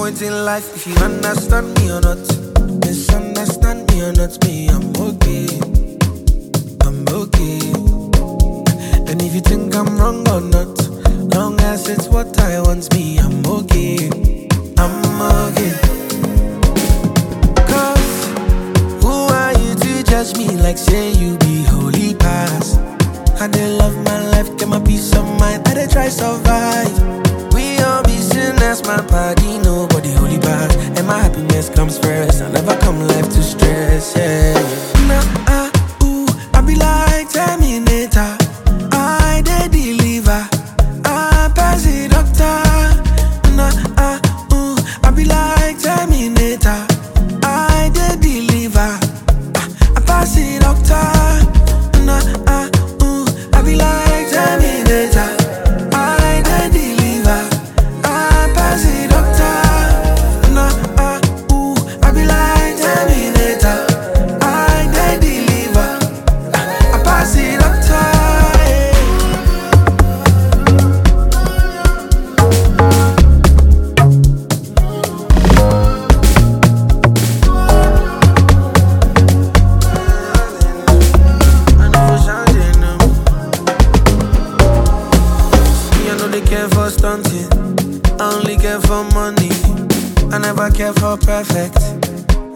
point in life if you understand me or not. Misunderstand me or not, me, I'm okay. I'm okay. And if you think I'm wrong or not, long as it's what I want, me, I'm okay. I'm okay. Cause who are you to judge me like say you be holy past? I dey love my life, get my peace of mind, I dey try survive. Sinners, my body, nobody holy past. And my happiness comes first, I never come life to stress, yeah. Care for stunting. I only care for money. I never care for perfect.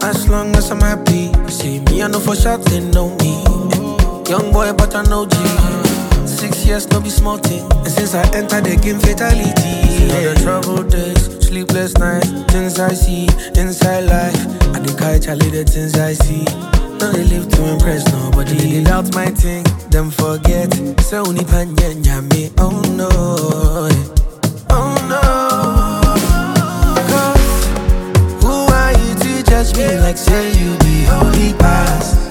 As long as I'm happy. You see me, I know for sure they know me. Young boy, but I know G. Six years, no be small thing. And since I entered the game, fatality. Yeah, the troubled days, sleepless nights, things I see inside life. I think I Charlie the things I see. No, they live to impress nobody. They doubt my thing, them forget. So only panya me. Oh no, oh no. Cause who are you to judge me like say you be holy past?